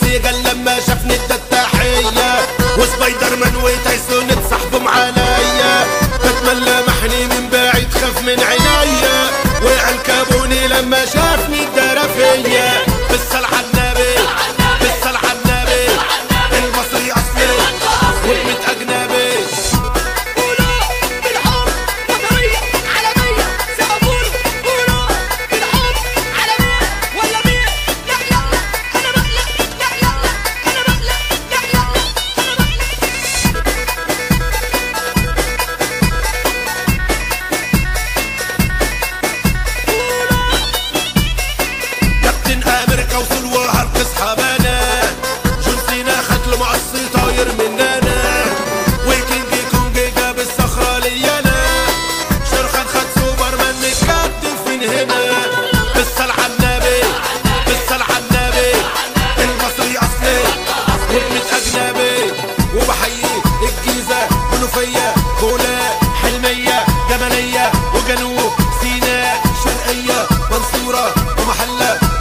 سيجل لما شافني التتاحية التحية. وسبايدر مان وتايسون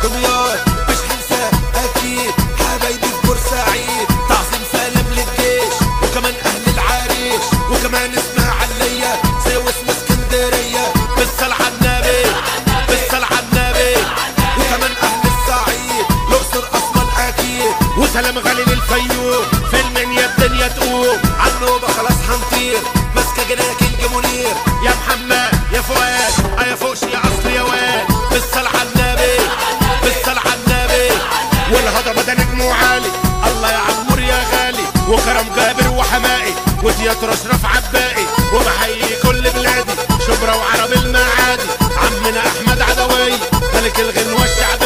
دمياط مش هنسى أكيد حبايبي في بورسعيد. تعظيم سلام للجيش وكمان أهل العريش وكمان اسماعيلية سويس واسكندرية بالصلاة على النبي بالصلاة على النبي. وكمان أهل الصعيد الأقصر أسوان أكيد. وسلام غالي للفيوم في المنيا الدنيا تقوم وكرم جابر وحمائي وتياترو اشرف عبائي. وبحيي كل بلادي شبرا وعرب المعادي. عمنا أحمد عدوي ملك الغنوة الشعبي